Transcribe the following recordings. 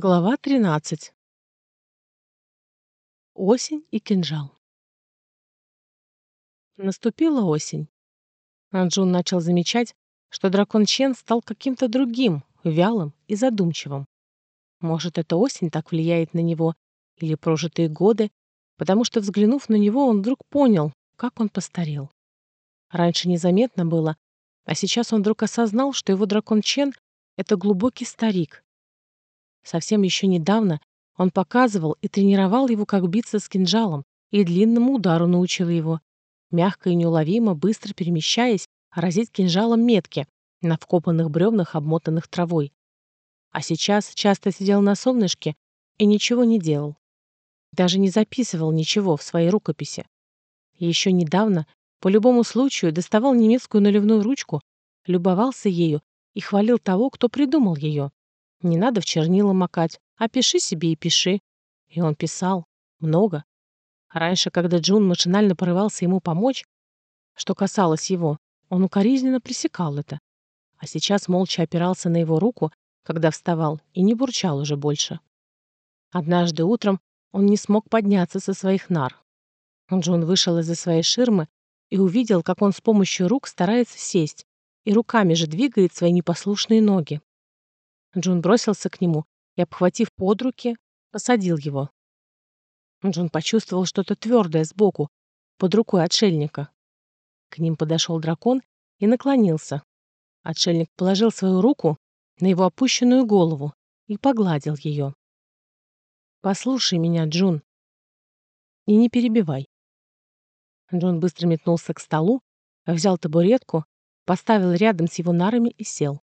Глава 13. Осень и кинжал. Наступила осень. Анджун начал замечать, что дракон Чен стал каким-то другим, вялым и задумчивым. Может, эта осень так влияет на него, или прожитые годы, потому что, взглянув на него, он вдруг понял, как он постарел. Раньше незаметно было, а сейчас он вдруг осознал, что его дракон Чен — это глубокий старик, Совсем еще недавно он показывал и тренировал его, как биться с кинжалом, и длинному удару научил его. Мягко и неуловимо, быстро перемещаясь, разить кинжалом метки на вкопанных бревнах, обмотанных травой. А сейчас часто сидел на солнышке и ничего не делал. Даже не записывал ничего в своей рукописи. Еще недавно по любому случаю доставал немецкую наливную ручку, любовался ею и хвалил того, кто придумал ее. Не надо в чернила макать, а пиши себе и пиши. И он писал. Много. Раньше, когда Джун машинально порывался ему помочь, что касалось его, он укоризненно пресекал это. А сейчас молча опирался на его руку, когда вставал, и не бурчал уже больше. Однажды утром он не смог подняться со своих нар. Джун вышел из-за своей ширмы и увидел, как он с помощью рук старается сесть, и руками же двигает свои непослушные ноги. Джун бросился к нему и, обхватив под руки, посадил его. Джун почувствовал что-то твердое сбоку, под рукой отшельника. К ним подошел дракон и наклонился. Отшельник положил свою руку на его опущенную голову и погладил ее. «Послушай меня, Джун, и не перебивай». Джун быстро метнулся к столу, взял табуретку, поставил рядом с его нарами и сел.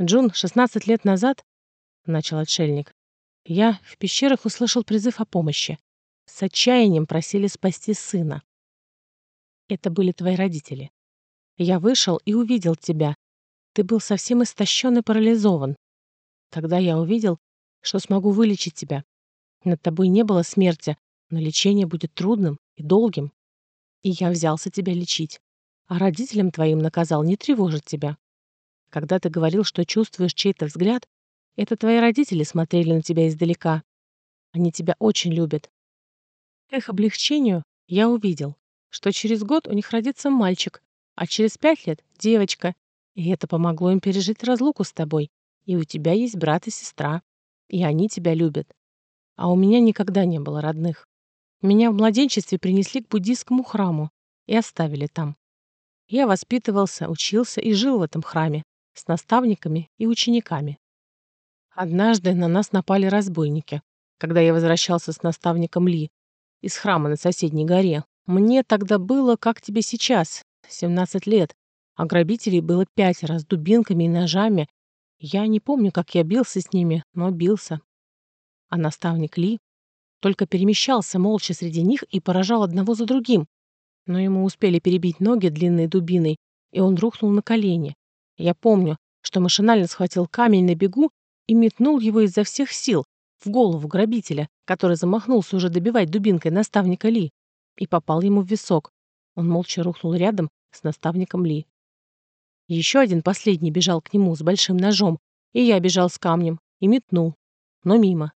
Джун, 16 лет назад, — начал отшельник, — я в пещерах услышал призыв о помощи. С отчаянием просили спасти сына. Это были твои родители. Я вышел и увидел тебя. Ты был совсем истощен и парализован. Тогда я увидел, что смогу вылечить тебя. Над тобой не было смерти, но лечение будет трудным и долгим. И я взялся тебя лечить. А родителям твоим наказал не тревожить тебя. Когда ты говорил, что чувствуешь чей-то взгляд, это твои родители смотрели на тебя издалека. Они тебя очень любят. К их облегчению я увидел, что через год у них родится мальчик, а через пять лет — девочка, и это помогло им пережить разлуку с тобой. И у тебя есть брат и сестра, и они тебя любят. А у меня никогда не было родных. Меня в младенчестве принесли к буддийскому храму и оставили там. Я воспитывался, учился и жил в этом храме, с наставниками и учениками. Однажды на нас напали разбойники, когда я возвращался с наставником Ли из храма на соседней горе. Мне тогда было, как тебе сейчас, 17 лет, а грабителей было пятеро с дубинками и ножами. Я не помню, как я бился с ними, но бился. А наставник Ли только перемещался молча среди них и поражал одного за другим. Но ему успели перебить ноги длинной дубиной, и он рухнул на колени. Я помню, что машинально схватил камень на бегу и метнул его изо всех сил в голову грабителя, который замахнулся уже добивать дубинкой наставника Ли, и попал ему в висок. Он молча рухнул рядом с наставником Ли. Еще один последний бежал к нему с большим ножом, и я бежал с камнем и метнул, но мимо.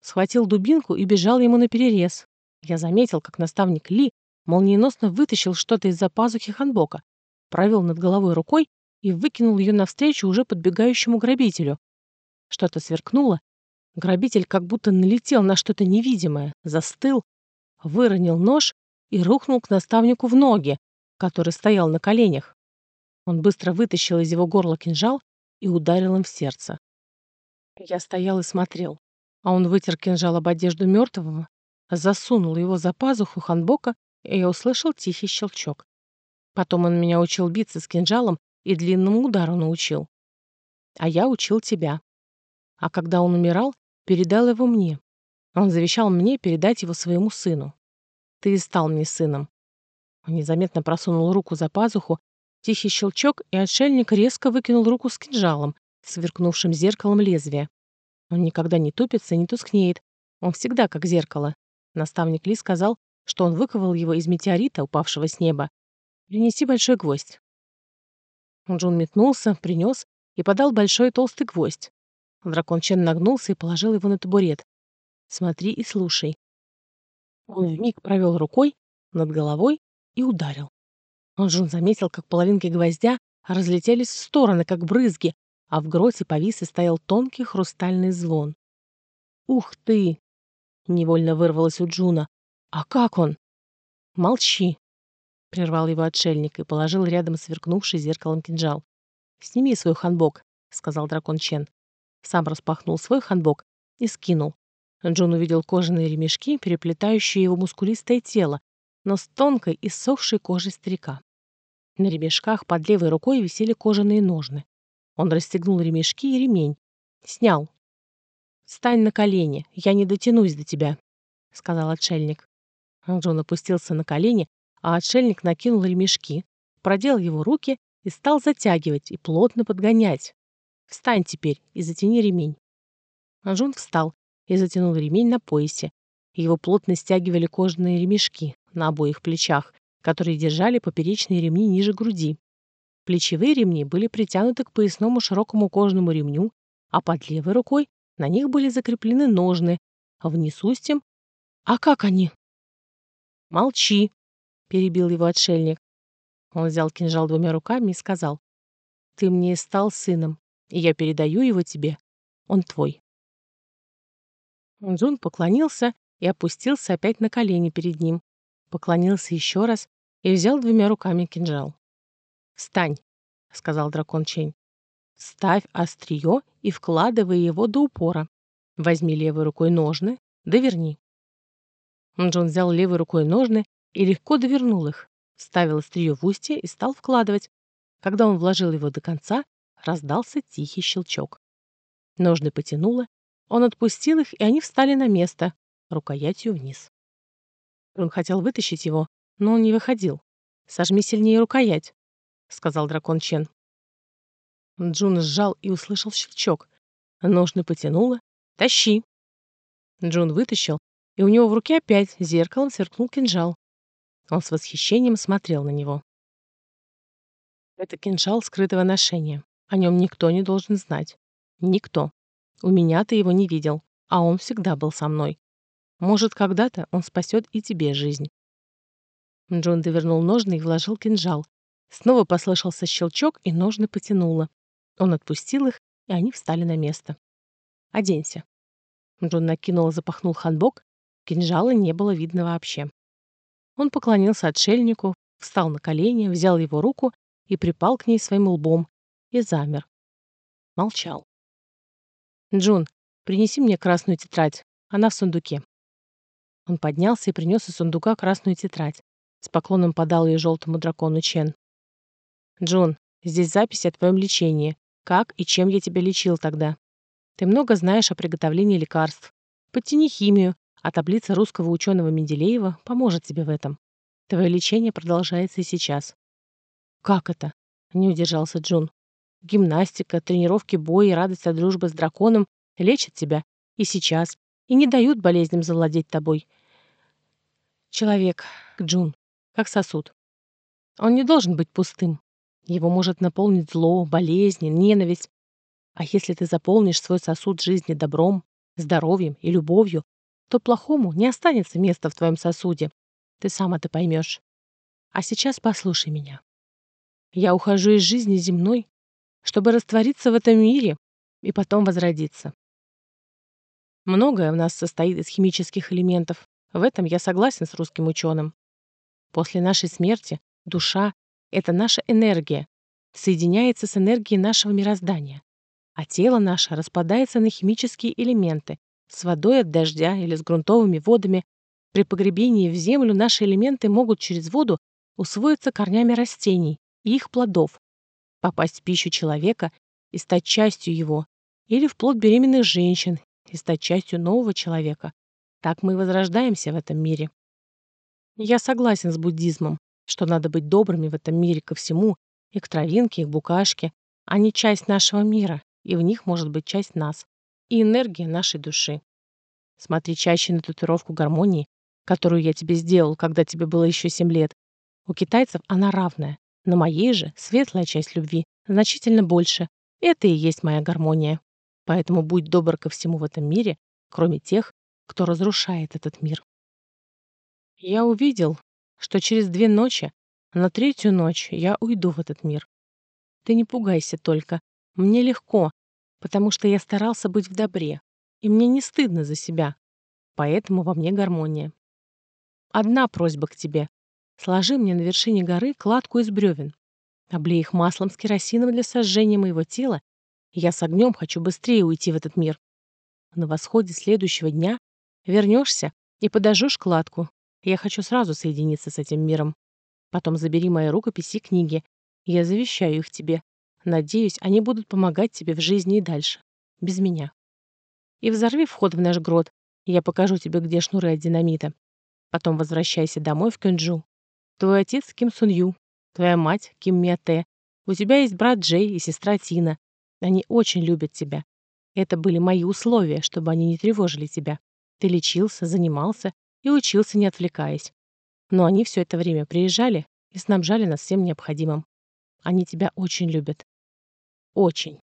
Схватил дубинку и бежал ему на перерез. Я заметил, как наставник Ли молниеносно вытащил что-то из-за пазухи ханбока, провел над головой рукой и выкинул ее навстречу уже подбегающему грабителю. Что-то сверкнуло. Грабитель как будто налетел на что-то невидимое, застыл, выронил нож и рухнул к наставнику в ноги, который стоял на коленях. Он быстро вытащил из его горла кинжал и ударил им в сердце. Я стоял и смотрел, а он вытер кинжал об одежду мертвого, засунул его за пазуху ханбока, и я услышал тихий щелчок. Потом он меня учил биться с кинжалом и длинному удару научил. А я учил тебя. А когда он умирал, передал его мне. Он завещал мне передать его своему сыну. Ты и стал мне сыном. Он незаметно просунул руку за пазуху, тихий щелчок, и отшельник резко выкинул руку с кинжалом, сверкнувшим зеркалом лезвия. Он никогда не тупится, не тускнеет. Он всегда как зеркало. Наставник Ли сказал, что он выковал его из метеорита, упавшего с неба. Принеси большой гвоздь. Джун метнулся, принес и подал большой толстый гвоздь. Дракон Чен нагнулся и положил его на табурет. «Смотри и слушай». Он вмиг провел рукой над головой и ударил. Джун заметил, как половинки гвоздя разлетелись в стороны, как брызги, а в гроте повис и стоял тонкий хрустальный звон. «Ух ты!» — невольно вырвалось у Джуна. «А как он?» «Молчи!» — прервал его отшельник и положил рядом сверкнувший зеркалом кинжал. «Сними свой ханбок», — сказал дракон Чен. Сам распахнул свой ханбок и скинул. Джун увидел кожаные ремешки, переплетающие его мускулистое тело, но с тонкой и сохшей кожей старика. На ремешках под левой рукой висели кожаные ножны. Он расстегнул ремешки и ремень. Снял. «Стань на колени, я не дотянусь до тебя», — сказал отшельник. Джон опустился на колени, а отшельник накинул ремешки, продел его руки и стал затягивать и плотно подгонять. «Встань теперь и затяни ремень». Джон встал и затянул ремень на поясе. Его плотно стягивали кожаные ремешки на обоих плечах, которые держали поперечные ремни ниже груди. Плечевые ремни были притянуты к поясному широкому кожаному ремню, а под левой рукой на них были закреплены ножны, а вниз устьем... А как они? «Молчи!» — перебил его отшельник. Он взял кинжал двумя руками и сказал, «Ты мне стал сыном, и я передаю его тебе. Он твой». Джун поклонился и опустился опять на колени перед ним, поклонился еще раз и взял двумя руками кинжал. «Встань», — сказал дракон Чень. «Ставь острие и вкладывай его до упора. Возьми левой рукой ножны, доверни». Джон взял левой рукой ножны и легко довернул их, вставил острие в устье и стал вкладывать. Когда он вложил его до конца, раздался тихий щелчок. Ножны потянуло, он отпустил их, и они встали на место, рукоятью вниз. Он хотел вытащить его, но он не выходил. «Сожми сильнее рукоять», — сказал дракон Чен. Джун сжал и услышал щелчок. Ножны потянуло. «Тащи!» Джун вытащил, и у него в руке опять зеркалом сверкнул кинжал. Он с восхищением смотрел на него. Это кинжал скрытого ношения. О нем никто не должен знать. Никто. У меня ты его не видел, а он всегда был со мной. Может, когда-то он спасет и тебе жизнь. Джон довернул ножны и вложил кинжал. Снова послышался щелчок, и ножны потянуло. Он отпустил их, и они встали на место. «Оденься». Джон накинул и запахнул ханбок. Кинжала не было видно вообще. Он поклонился отшельнику, встал на колени, взял его руку и припал к ней своим лбом и замер. Молчал. «Джун, принеси мне красную тетрадь. Она в сундуке». Он поднялся и принес из сундука красную тетрадь. С поклоном подал ее желтому дракону Чен. «Джун, здесь запись о твоем лечении. Как и чем я тебя лечил тогда. Ты много знаешь о приготовлении лекарств. Подтяни химию, а таблица русского ученого Менделеева поможет тебе в этом. Твое лечение продолжается и сейчас». «Как это?» — не удержался Джун. «Гимнастика, тренировки боя и радость от дружбы с драконом лечат тебя и сейчас, и не дают болезням завладеть тобой. Человек, Джун, как сосуд. Он не должен быть пустым. Его может наполнить зло, болезни, ненависть. А если ты заполнишь свой сосуд жизни добром, здоровьем и любовью, то плохому не останется места в твоем сосуде. Ты сам это поймешь. А сейчас послушай меня. Я ухожу из жизни земной, чтобы раствориться в этом мире и потом возродиться. Многое в нас состоит из химических элементов. В этом я согласен с русским ученым. После нашей смерти душа — это наша энергия, соединяется с энергией нашего мироздания, а тело наше распадается на химические элементы с водой от дождя или с грунтовыми водами. При погребении в землю наши элементы могут через воду усвоиться корнями растений и их плодов, попасть в пищу человека и стать частью его, или в плод беременных женщин и стать частью нового человека. Так мы возрождаемся в этом мире. Я согласен с буддизмом, что надо быть добрыми в этом мире ко всему, и к травинке, и к букашке. Они часть нашего мира, и в них может быть часть нас, и энергия нашей души. Смотри чаще на татуировку гармонии, которую я тебе сделал, когда тебе было еще семь лет. У китайцев она равная, но моей же светлая часть любви значительно больше. Это и есть моя гармония. Поэтому будь добр ко всему в этом мире, кроме тех, кто разрушает этот мир. Я увидел, что через две ночи, на третью ночь я уйду в этот мир. Ты не пугайся только. Мне легко, потому что я старался быть в добре, и мне не стыдно за себя. Поэтому во мне гармония. Одна просьба к тебе. Сложи мне на вершине горы кладку из бревен. Облей их маслом с керосином для сожжения моего тела, и я с огнем хочу быстрее уйти в этот мир. На восходе следующего дня вернешься и подожжешь кладку, я хочу сразу соединиться с этим миром. Потом забери мои рукописи и книги. Я завещаю их тебе. Надеюсь, они будут помогать тебе в жизни и дальше. Без меня. И взорви вход в наш грот. Я покажу тебе, где шнуры от динамита. Потом возвращайся домой в Кёнджу. Твой отец Ким Сун Ю. Твоя мать Ким Мия У тебя есть брат Джей и сестра Тина. Они очень любят тебя. Это были мои условия, чтобы они не тревожили тебя. Ты лечился, занимался и учился, не отвлекаясь. Но они все это время приезжали и снабжали нас всем необходимым. Они тебя очень любят. Очень.